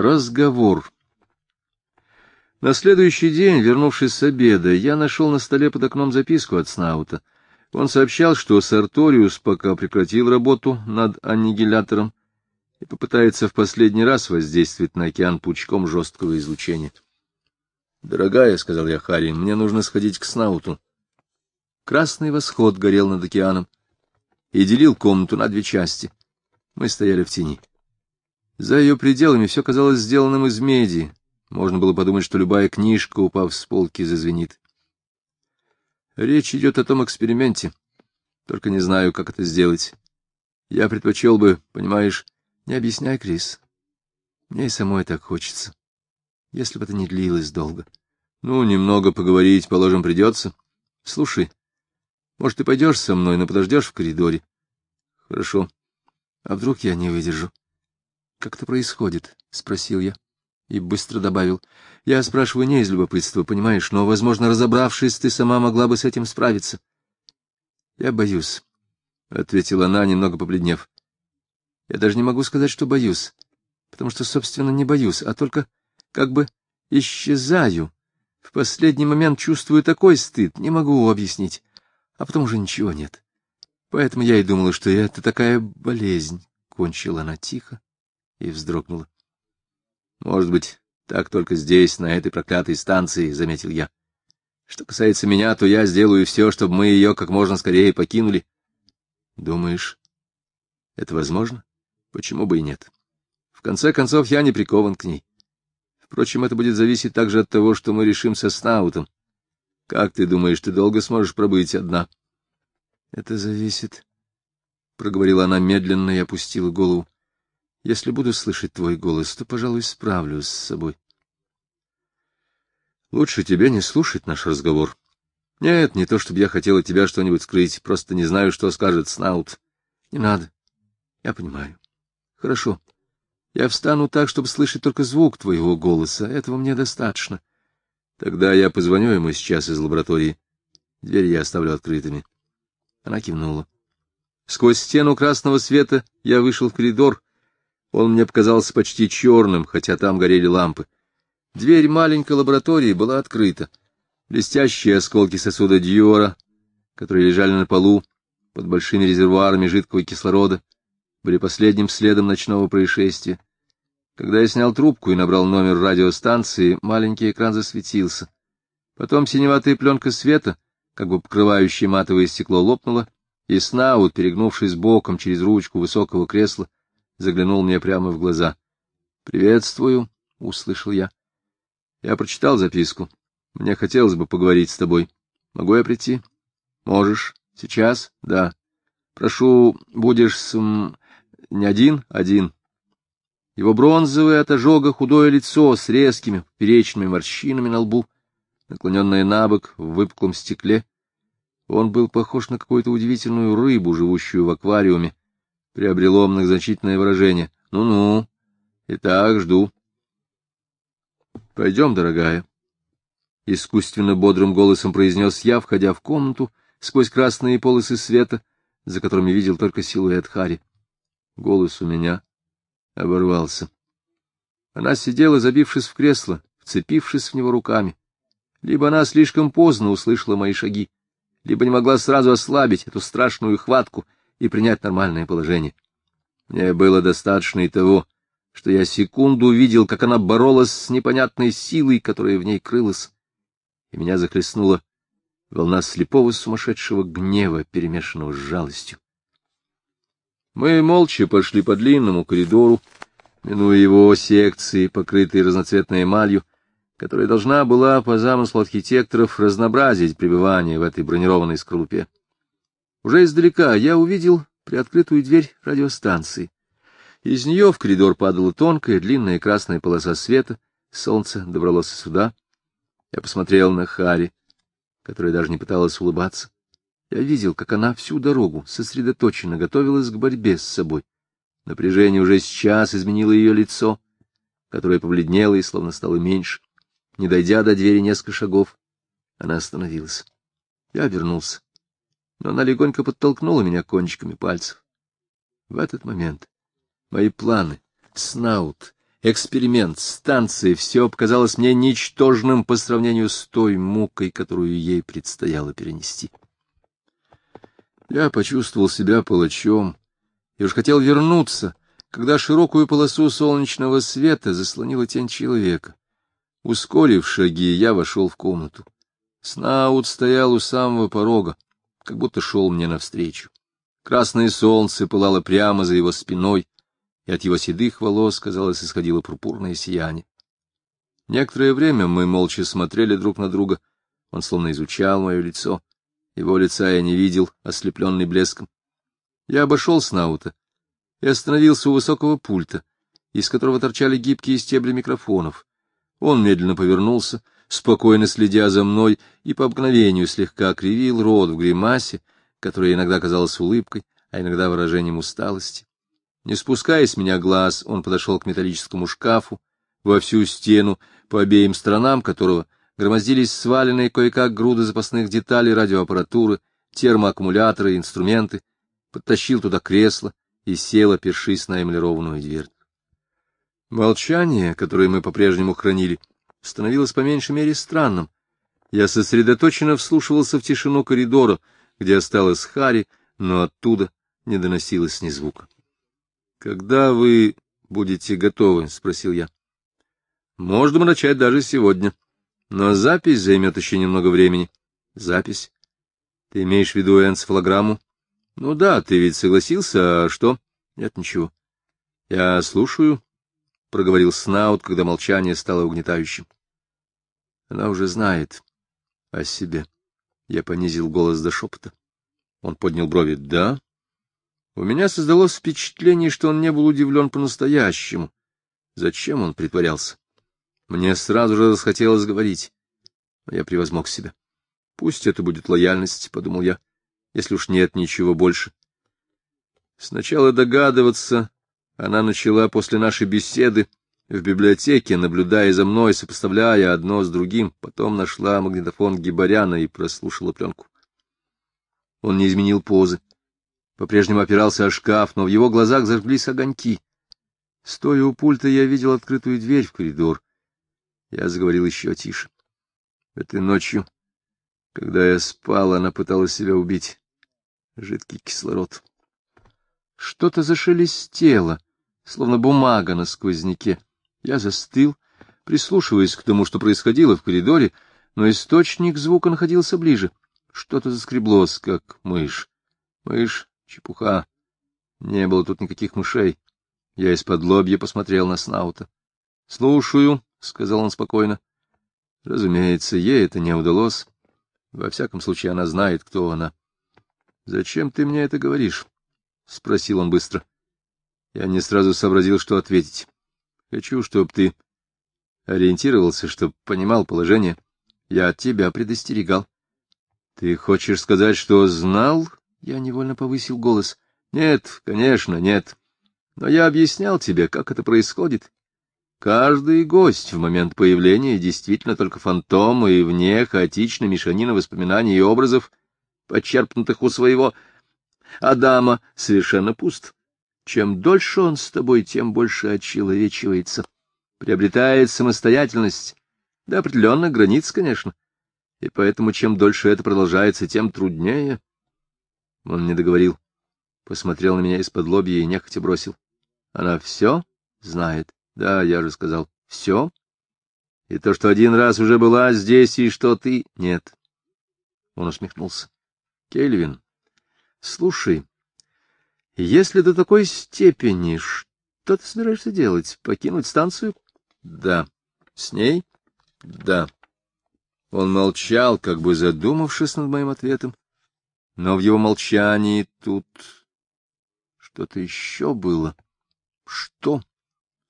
Разговор. На следующий день, вернувшись с обеда, я нашел на столе под окном записку от Снаута. Он сообщал, что Сарториус пока прекратил работу над аннигилятором и попытается в последний раз воздействовать на океан пучком жесткого излучения. — Дорогая, — сказал я Харри, — мне нужно сходить к Снауту. Красный восход горел над океаном и делил комнату на две части. Мы стояли в тени. За ее пределами все казалось сделанным из меди. Можно было подумать, что любая книжка, упав с полки, зазвенит. Речь идет о том эксперименте. Только не знаю, как это сделать. Я предпочел бы, понимаешь, не объясняй, Крис. Мне и самой так хочется. Если бы это не длилось долго. Ну, немного поговорить, положим, придется. Слушай, может, ты пойдешь со мной, но подождешь в коридоре? Хорошо. А вдруг я не выдержу? — Как это происходит? — спросил я. И быстро добавил. — Я спрашиваю не из любопытства, понимаешь, но, возможно, разобравшись, ты сама могла бы с этим справиться. — Я боюсь, — ответила она, немного побледнев. — Я даже не могу сказать, что боюсь, потому что, собственно, не боюсь, а только как бы исчезаю. В последний момент чувствую такой стыд, не могу объяснить, а потом уже ничего нет. Поэтому я и думала, что это такая болезнь, — кончила она тихо и вздрогнула. — Может быть, так только здесь, на этой проклятой станции, — заметил я. Что касается меня, то я сделаю все, чтобы мы ее как можно скорее покинули. — Думаешь, это возможно? Почему бы и нет? В конце концов, я не прикован к ней. Впрочем, это будет зависеть также от того, что мы решим со Снаутом. Как ты думаешь, ты долго сможешь пробыть одна? — Это зависит, — проговорила она медленно и опустила голову. Если буду слышать твой голос, то, пожалуй, справлюсь с собой. Лучше тебе не слушать наш разговор. Нет, не то чтобы я хотел от тебя что-нибудь скрыть, просто не знаю, что скажет Снаут. Не надо. Я понимаю. Хорошо. Я встану так, чтобы слышать только звук твоего голоса. Этого мне достаточно. Тогда я позвоню ему сейчас из лаборатории. Двери я оставлю открытыми. Она кивнула. Сквозь стену красного света я вышел в коридор, он мне показался почти черным, хотя там горели лампы. Дверь маленькой лаборатории была открыта. Блестящие осколки сосуда Дьюора, которые лежали на полу под большими резервуарами жидкого кислорода, были последним следом ночного происшествия. Когда я снял трубку и набрал номер радиостанции, маленький экран засветился. Потом синеватая пленка света, как бы покрывающая матовое стекло, лопнула, и Снаут, перегнувшись боком через ручку высокого кресла, заглянул мне прямо в глаза. — Приветствую, — услышал я. Я прочитал записку. Мне хотелось бы поговорить с тобой. Могу я прийти? — Можешь. Сейчас? — Да. Прошу, будешь с... не один? — Один. Его бронзовое от ожога худое лицо с резкими перечными морщинами на лбу, наклоненное на бок в выпуклом стекле. Он был похож на какую-то удивительную рыбу, живущую в аквариуме, приобрело многозначительное выражение. «Ну-ну, итак, жду». «Пойдем, дорогая», — искусственно бодрым голосом произнес я, входя в комнату сквозь красные полосы света, за которыми видел только силуэт Хари. Голос у меня оборвался. Она сидела, забившись в кресло, вцепившись в него руками. Либо она слишком поздно услышала мои шаги, либо не могла сразу ослабить эту страшную хватку — и принять нормальное положение. Мне было достаточно и того, что я секунду видел, как она боролась с непонятной силой, которая в ней крылась, и меня захлестнула волна слепого сумасшедшего гнева, перемешанного с жалостью. Мы молча пошли по длинному коридору, минуя его секции, покрытые разноцветной эмалью, которая должна была, по замыслу архитекторов, разнообразить пребывание в этой бронированной скорлупе. Уже издалека я увидел приоткрытую дверь радиостанции. Из нее в коридор падала тонкая, длинная красная полоса света. Солнце добралось сюда. Я посмотрел на Хари, которая даже не пыталась улыбаться. Я видел, как она всю дорогу сосредоточенно готовилась к борьбе с собой. Напряжение уже сейчас изменило ее лицо, которое побледнело и словно стало меньше. Не дойдя до двери несколько шагов, она остановилась. Я обернулся но она легонько подтолкнула меня кончиками пальцев. В этот момент мои планы, Снаут эксперимент, станция — все показалось мне ничтожным по сравнению с той мукой, которую ей предстояло перенести. Я почувствовал себя палачом и уж хотел вернуться, когда широкую полосу солнечного света заслонила тень человека. Ускорив шаги, я вошел в комнату. Снаут стоял у самого порога, как будто шел мне навстречу. Красное солнце пылало прямо за его спиной, и от его седых волос, казалось, исходило пурпурное сияние. Некоторое время мы молча смотрели друг на друга. Он словно изучал мое лицо. Его лица я не видел, ослепленный блеском. Я обошел Снаута и остановился у высокого пульта, из которого торчали гибкие стебли микрофонов. Он медленно повернулся, спокойно следя за мной, и по обыкновению слегка кривил рот в гримасе, которая иногда казалась улыбкой, а иногда выражением усталости. Не спуская с меня глаз, он подошел к металлическому шкафу во всю стену, по обеим сторонам которого — громоздились сваленные кое-как груды запасных деталей радиоаппаратуры, термоаккумуляторы, инструменты, подтащил туда кресло и сел, опершись на эмалированную дверь. Молчание, которое мы по-прежнему хранили, становилось по меньшей мере странным. Я сосредоточенно вслушивался в тишину коридора, где осталась Хари, но оттуда не доносилось ни звука. — Когда вы будете готовы? — спросил я. — Можем начать даже сегодня, но запись займет еще немного времени. Запись? Ты имеешь в виду энцефалограмму? Ну да, ты ведь согласился, а что? Нет, ничего. Я слушаю, — проговорил Снаут, когда молчание стало угнетающим. Она уже знает о себе. Я понизил голос до шепота. Он поднял брови. Да? У меня создалось впечатление, что он не был удивлен по-настоящему. Зачем он притворялся? Мне сразу же захотелось говорить, но я превозмог себя. Пусть это будет лояльность, — подумал я, — если уж нет ничего больше. Сначала догадываться она начала после нашей беседы в библиотеке, наблюдая за мной, сопоставляя одно с другим, потом нашла магнитофон Гибаряна и прослушала пленку. Он не изменил позы. По-прежнему опирался о шкаф, но в его глазах зажглись огоньки. Стоя у пульта, я видел открытую дверь в коридор. Я заговорил еще тише. Этой ночью, когда я спал, она пыталась себя убить. Жидкий кислород. Что-то зашелестело, словно бумага на сквозняке. Я застыл, прислушиваясь к тому, что происходило в коридоре, но источник звука находился ближе. Что-то заскреблось, как мышь. Мышь — чепуха. Не было тут никаких мышей. Я из-под лобья посмотрел на Снаута. — Слушаю, — сказал он спокойно. — Разумеется, ей это не удалось. Во всяком случае, она знает, кто она. — Зачем ты мне это говоришь? — спросил он быстро. Я не сразу сообразил, что ответить. — Хочу, чтобы ты ориентировался, чтобы понимал положение. Я от тебя предостерегал. — Ты хочешь сказать, что знал? Я невольно повысил голос. — Нет, конечно, нет. Но я объяснял тебе, как это происходит. Каждый гость в момент появления действительно только фантом и вне хаотичной мешанина воспоминаний и образов, подчерпнутых у своего Адама, совершенно пуст. Чем дольше он с тобой, тем больше очеловечивается, приобретает самостоятельность, до определенных границ, конечно, и поэтому чем дольше это продолжается, тем труднее. Он не договорил, посмотрел на меня из-под лобья и нехотя бросил. Она все знает. Да, я же сказал. Все? И то, что один раз уже была здесь, и что ты... Нет. Он усмехнулся. Кельвин, слушай, если до такой степени, что ты собираешься делать? Покинуть станцию? Да. С ней? Да. Он молчал, как бы задумавшись над моим ответом, но в его молчании тут что-то еще было. Что?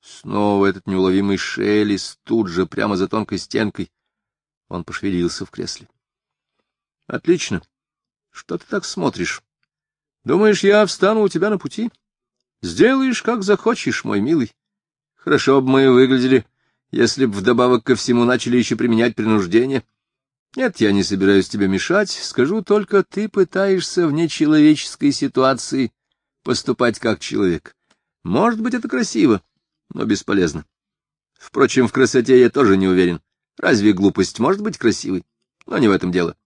Снова этот неуловимый шелест тут же, прямо за тонкой стенкой. Он пошевелился в кресле. — Отлично. Что ты так смотришь? Думаешь, я встану у тебя на пути? Сделаешь, как захочешь, мой милый. Хорошо бы мы выглядели, если б вдобавок ко всему начали еще применять принуждение. Нет, я не собираюсь тебе мешать. Скажу только, ты пытаешься в нечеловеческой ситуации поступать как человек. Может быть, это красиво, но бесполезно. Впрочем, в красоте я тоже не уверен. Разве глупость может быть красивой? Но не в этом дело.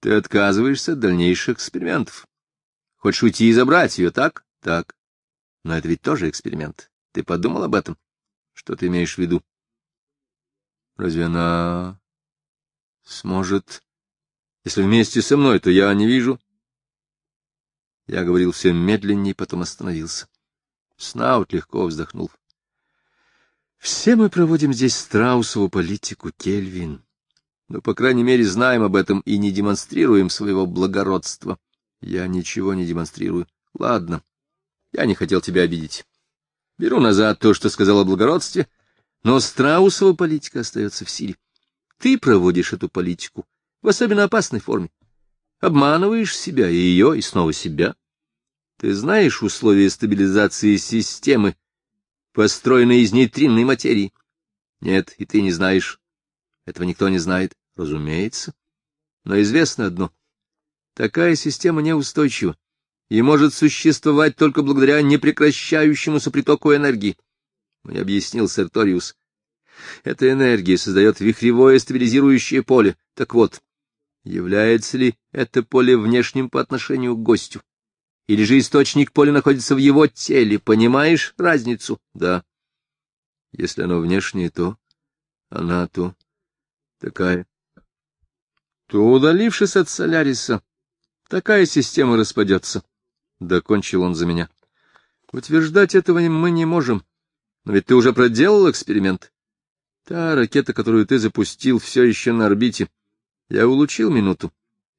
Ты отказываешься от дальнейших экспериментов. Хочешь уйти и забрать ее, так? Так. Но это ведь тоже эксперимент. Ты подумал об этом? Что ты имеешь в виду? Разве она сможет... Если вместе со мной, то я не вижу. Я говорил все медленнее, потом остановился. Снаут легко вздохнул. Все мы проводим здесь страусову политику, Кельвин. Но, по крайней мере, знаем об этом и не демонстрируем своего благородства. Я ничего не демонстрирую. Ладно, я не хотел тебя обидеть. Беру назад то, что сказал о благородстве, но страусова политика остается в силе. Ты проводишь эту политику в особенно опасной форме. Обманываешь себя и ее, и снова себя. Ты знаешь условия стабилизации системы, построенной из нейтринной материи? Нет, и ты не знаешь. Этого никто не знает, разумеется. Но известно одно. Такая система неустойчива и может существовать только благодаря непрекращающемуся притоку энергии. Мне объяснил Серториус. Эта энергия создает вихревое стабилизирующее поле. Так вот, является ли это поле внешним по отношению к гостю? Или же источник поля находится в его теле, понимаешь разницу? Да. Если оно внешнее, то она то такая. То, удалившись от Соляриса, такая система распадется. Докончил он за меня. Утверждать этого мы не можем. Но ведь ты уже проделал эксперимент. Та ракета, которую ты запустил, все еще на орбите. Я улучил минуту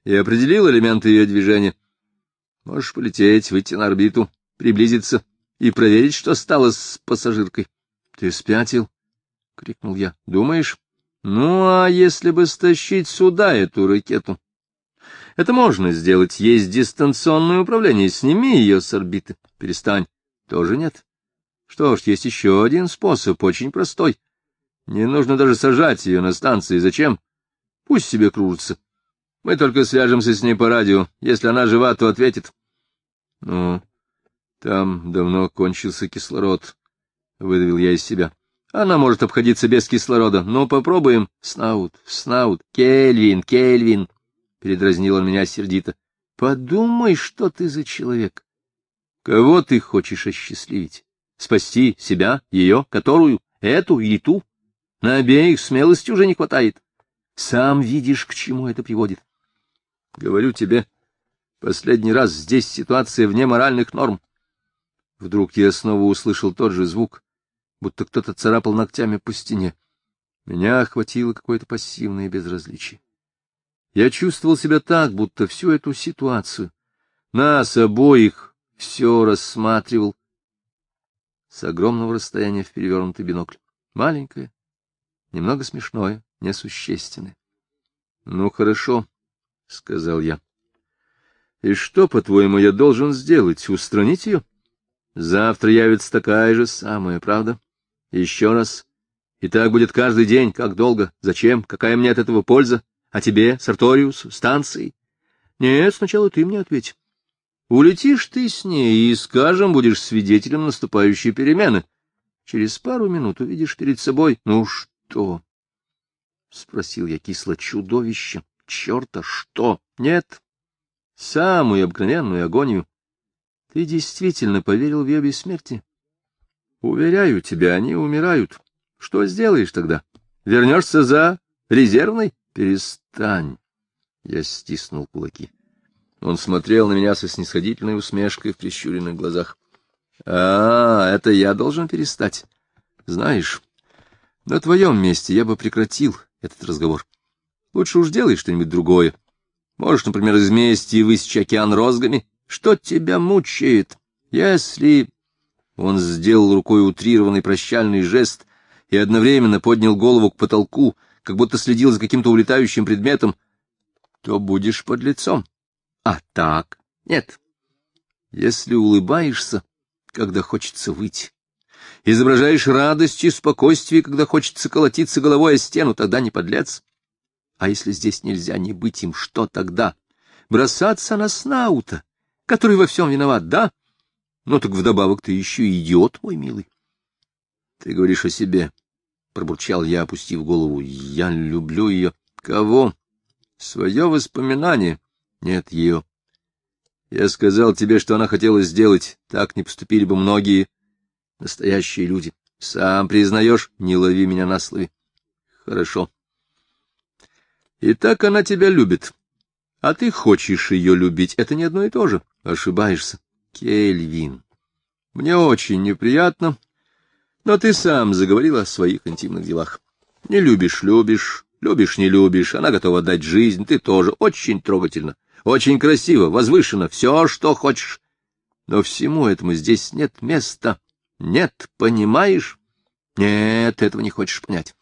и определил элементы ее движения. Можешь полететь, выйти на орбиту, приблизиться и проверить, что стало с пассажиркой. — Ты спятил? — крикнул я. — Думаешь? — Ну, а если бы стащить сюда эту ракету? Это можно сделать. Есть дистанционное управление. Сними ее с орбиты. Перестань. Тоже нет. Что ж, есть еще один способ, очень простой. Не нужно даже сажать ее на станции. Зачем? Пусть себе кружится. Мы только свяжемся с ней по радио. Если она жива, то ответит. Ну, там давно кончился кислород, — выдавил я из себя. Она может обходиться без кислорода. Но попробуем. Снаут, Снаут, Кельвин, Кельвин, — передразнил он меня сердито. Подумай, что ты за человек. Кого ты хочешь осчастливить? Спасти себя, ее, которую, эту или ту? На обеих смелости уже не хватает. Сам видишь, к чему это приводит. Говорю тебе, последний раз здесь ситуация вне моральных норм. Вдруг я снова услышал тот же звук, будто кто-то царапал ногтями по стене. Меня охватило какое-то пассивное безразличие. Я чувствовал себя так, будто всю эту ситуацию, нас обоих, все рассматривал с огромного расстояния в перевернутый бинокль. Маленькое, немного смешное, несущественное. — Ну, хорошо, — сказал я. — И что, по-твоему, я должен сделать? Устранить ее? Завтра явится такая же самая, правда? Еще раз. И так будет каждый день. Как долго? Зачем? Какая мне от этого польза? А тебе, Сарториус, станции? Нет, сначала ты мне ответь. Улетишь ты с ней и, скажем, будешь свидетелем наступающей перемены. Через пару минут увидишь перед собой... Ну что? — спросил я кисло чудовище черта что? Нет, самую обыкновенную агонию. Ты действительно поверил в ее бессмертие? Уверяю тебя, они умирают. Что сделаешь тогда? Вернешься за резервной? Перестань. Я стиснул кулаки. Он смотрел на меня со снисходительной усмешкой в прищуренных глазах. — А, это я должен перестать. Знаешь, на твоем месте я бы прекратил этот разговор. Лучше уж делай что-нибудь другое. Можешь, например, из мести высечь океан розгами. Что тебя мучает, если...» Он сделал рукой утрированный прощальный жест и одновременно поднял голову к потолку, как будто следил за каким-то улетающим предметом. «То будешь под лицом. А так? Нет. Если улыбаешься, когда хочется выйти, изображаешь радость и спокойствие, когда хочется колотиться головой о стену, тогда не подлец. А если здесь нельзя не быть им, что тогда? Бросаться на Снаута, который во всем виноват, да? Ну так вдобавок ты еще идиот, мой милый. Ты говоришь о себе. — пробурчал я, опустив голову. — Я люблю ее. — Кого? — Свое воспоминание. Нет ее. Я сказал тебе, что она хотела сделать. Так не поступили бы многие настоящие люди. Сам признаешь, не лови меня на слове. Хорошо. И так она тебя любит. А ты хочешь ее любить. Это не одно и то же. Ошибаешься. Кельвин, мне очень неприятно, но ты сам заговорил о своих интимных делах. Не любишь — любишь, любишь — не любишь, она готова дать жизнь, ты тоже. Очень трогательно, очень красиво, возвышенно, все, что хочешь. Но всему этому здесь нет места. Нет, понимаешь? Нет, этого не хочешь понять.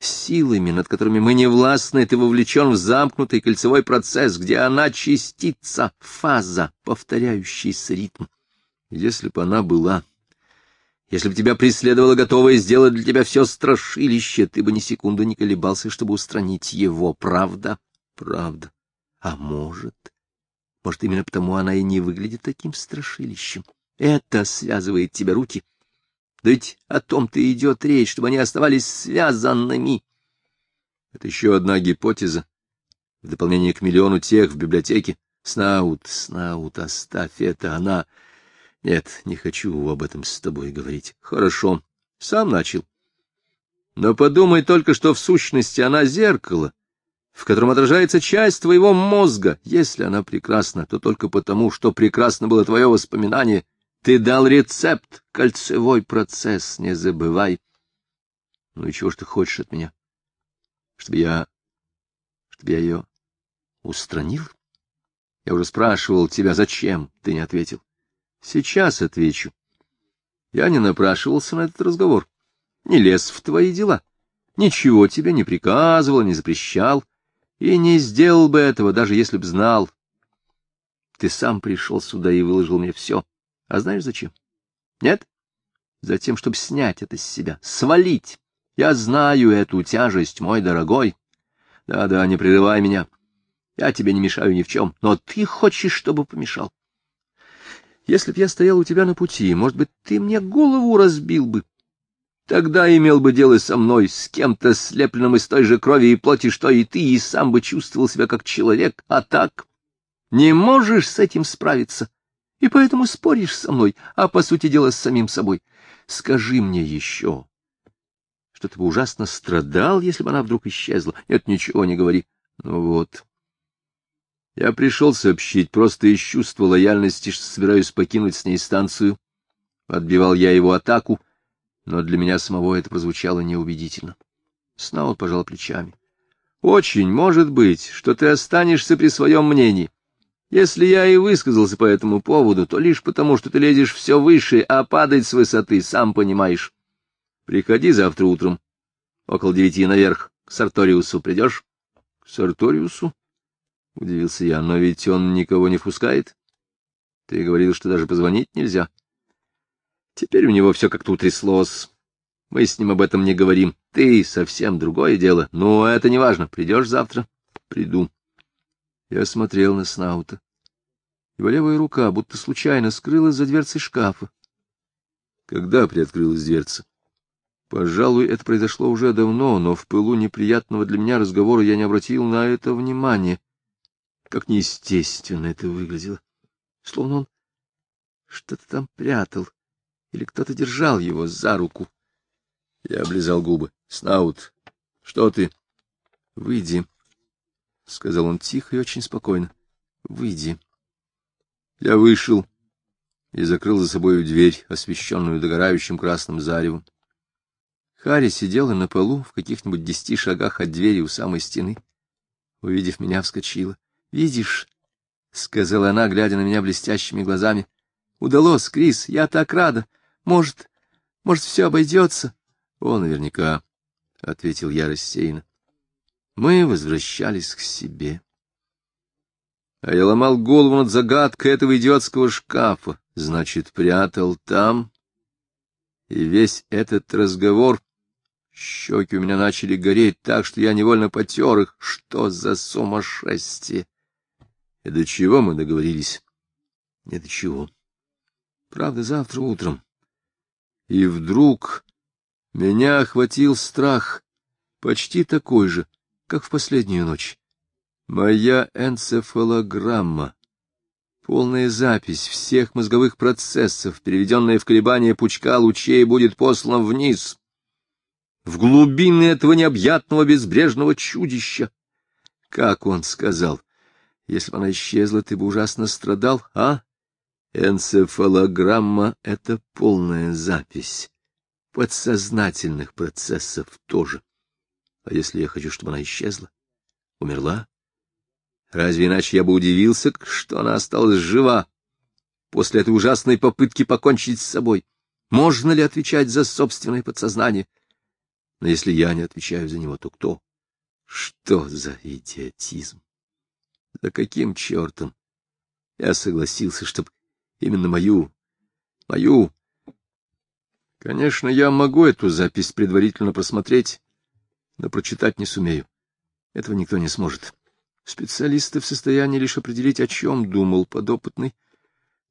Силами, над которыми мы не властны, ты вовлечен в замкнутый кольцевой процесс, где она частица, фаза, повторяющийся ритм. Если бы она была, если бы тебя преследовало готовое сделать для тебя все страшилище, ты бы ни секунды не колебался, чтобы устранить его. Правда? Правда. А может... Может, именно потому она и не выглядит таким страшилищем. Это связывает тебе руки, да ведь о том-то идет речь, чтобы они оставались связанными. Это еще одна гипотеза, в дополнение к миллиону тех в библиотеке. Снаут, Снаут, оставь это, она... Нет, не хочу об этом с тобой говорить. Хорошо, сам начал. Но подумай только, что в сущности она зеркало, в котором отражается часть твоего мозга. Если она прекрасна, то только потому, что прекрасно было твое воспоминание — ты дал рецепт, кольцевой процесс, не забывай. Ну и чего ж ты хочешь от меня? Чтобы я... чтобы я ее устранил? Я уже спрашивал тебя, зачем, ты не ответил. Сейчас отвечу. Я не напрашивался на этот разговор, не лез в твои дела, ничего тебе не приказывал, не запрещал, и не сделал бы этого, даже если б знал. Ты сам пришел сюда и выложил мне все. А знаешь зачем? Нет? Затем, чтобы снять это с себя, свалить. Я знаю эту тяжесть, мой дорогой. Да-да, не прерывай меня. Я тебе не мешаю ни в чем, но ты хочешь, чтобы помешал. Если б я стоял у тебя на пути, может быть, ты мне голову разбил бы. Тогда имел бы дело со мной, с кем-то слепленным из той же крови и плоти, что и ты, и сам бы чувствовал себя как человек. А так не можешь с этим справиться и поэтому споришь со мной, а, по сути дела, с самим собой. Скажи мне еще, что ты бы ужасно страдал, если бы она вдруг исчезла. Нет, ничего не говори. Ну вот. Я пришел сообщить просто из чувства лояльности, что собираюсь покинуть с ней станцию. Отбивал я его атаку, но для меня самого это прозвучало неубедительно. Снаут пожал плечами. — Очень может быть, что ты останешься при своем мнении. Если я и высказался по этому поводу, то лишь потому, что ты лезешь все выше, а падать с высоты, сам понимаешь. Приходи завтра утром, около девяти наверх, к Сарториусу придешь? — К Сарториусу? — удивился я. — Но ведь он никого не впускает. Ты говорил, что даже позвонить нельзя. Теперь у него все как-то утряслось. Мы с ним об этом не говорим. Ты совсем другое дело. Но это не важно. Придешь завтра? — Приду. Я смотрел на Снаута. Его левая рука будто случайно скрылась за дверцей шкафа. Когда приоткрылась дверца? Пожалуй, это произошло уже давно, но в пылу неприятного для меня разговора я не обратил на это внимания. Как неестественно это выглядело. Словно он что-то там прятал, или кто-то держал его за руку. Я облизал губы. — Снаут, что ты? — Выйди. — сказал он тихо и очень спокойно. — Выйди. Я вышел и закрыл за собою дверь, освещенную догорающим красным заревом. Харри сидела на полу в каких-нибудь десяти шагах от двери у самой стены. Увидев меня, вскочила. — Видишь, — сказала она, глядя на меня блестящими глазами. — Удалось, Крис, я так рада. Может, может, все обойдется? — О, наверняка, — ответил я рассеянно. Мы возвращались к себе. А я ломал голову над загадкой этого идиотского шкафа. Значит, прятал там. И весь этот разговор... Щеки у меня начали гореть так, что я невольно потер их. Что за сумасшествие! И до чего мы договорились? Не до чего. Правда, завтра утром. И вдруг Меня охватил страх, почти такой же, как в последнюю ночь. Моя энцефалограмма, полная запись всех мозговых процессов, переведенная в колебания пучка лучей, будет послана вниз, в глубины этого необъятного безбрежного чудища. Как он сказал, если бы она исчезла, ты бы ужасно страдал, а? Энцефалограмма — это полная запись. Подсознательных процессов тоже. А если я хочу, чтобы она исчезла? Умерла? Разве иначе я бы удивился, что она осталась жива после этой ужасной попытки покончить с собой? Можно ли отвечать за собственное подсознание? Но если я не отвечаю за него, то кто? Что за идиотизм? За каким чертом я согласился, чтобы именно мою, мою... Конечно, я могу эту запись предварительно просмотреть, но прочитать не сумею. Этого никто не сможет. Специалисты в состоянии лишь определить, о чем думал подопытный,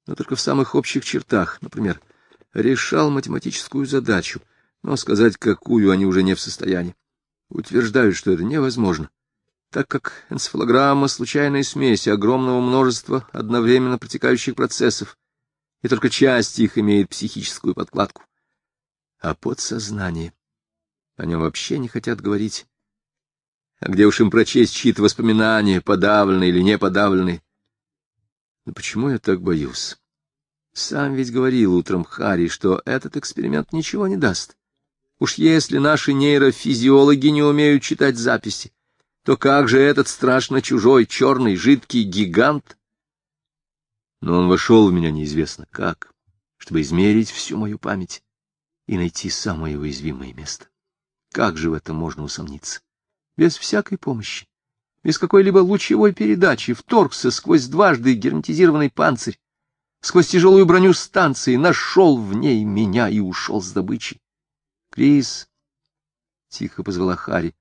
но только в самых общих чертах. Например, решал математическую задачу, но сказать, какую, они уже не в состоянии. Утверждают, что это невозможно так как энцефалограмма — случайная смесь огромного множества одновременно протекающих процессов, и только часть их имеет психическую подкладку. А подсознание, о нем вообще не хотят говорить. А где уж им прочесть чьи-то воспоминания, подавленные или не подавленные? Но почему я так боюсь? Сам ведь говорил утром Харри, что этот эксперимент ничего не даст. Уж если наши нейрофизиологи не умеют читать записи, то как же этот страшно чужой, черный, жидкий гигант? Но он вошел в меня неизвестно как, чтобы измерить всю мою память и найти самое уязвимое место. Как же в этом можно усомниться? Без всякой помощи, без какой-либо лучевой передачи, вторгся сквозь дважды герметизированный панцирь, сквозь тяжелую броню станции, нашел в ней меня и ушел с добычей. — Крис! — тихо позвала Харри.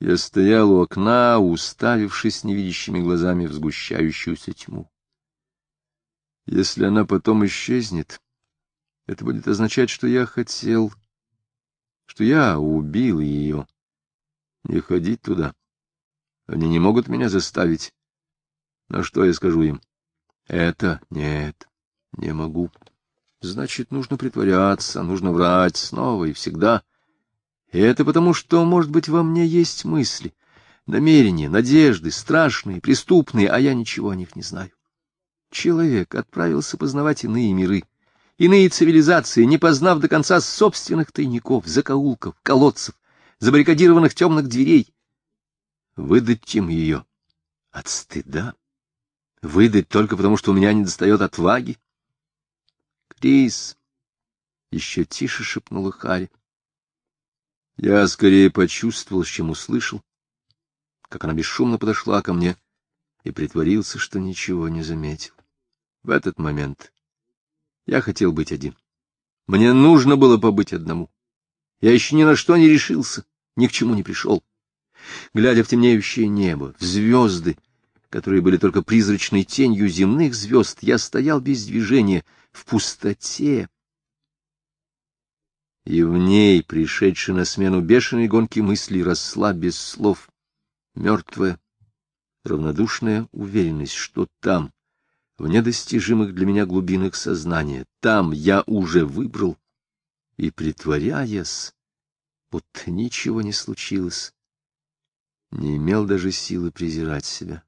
Я стоял у окна, уставившись невидящими глазами в сгущающуюся тьму. Если она потом исчезнет, это будет означать, что я хотел, что я убил ее. Не ходить туда. Они не могут меня заставить. Но что я скажу им? Это нет, не могу. Значит, нужно притворяться, нужно врать снова и всегда. И это потому, что, может быть, во мне есть мысли, намерения, надежды, страшные, преступные, а я ничего о них не знаю. Человек отправился познавать иные миры, иные цивилизации, не познав до конца собственных тайников, закоулков, колодцев, забаррикадированных темных дверей. Выдать им ее от стыда? Выдать только потому, что у меня не достает отваги? Крис, — еще тише шепнула Харри. Я скорее почувствовал, чем услышал, как она бесшумно подошла ко мне и притворился, что ничего не заметил. В этот момент я хотел быть один. Мне нужно было побыть одному. Я еще ни на что не решился, ни к чему не пришел. Глядя в темнеющее небо, в звезды, которые были только призрачной тенью земных звезд, я стоял без движения, в пустоте, и в ней, пришедшей на смену бешеной гонки мыслей, росла без слов мертвая, равнодушная уверенность, что там, в недостижимых для меня глубинах сознания, там я уже выбрал, и, притворяясь, будто ничего не случилось, не имел даже силы презирать себя.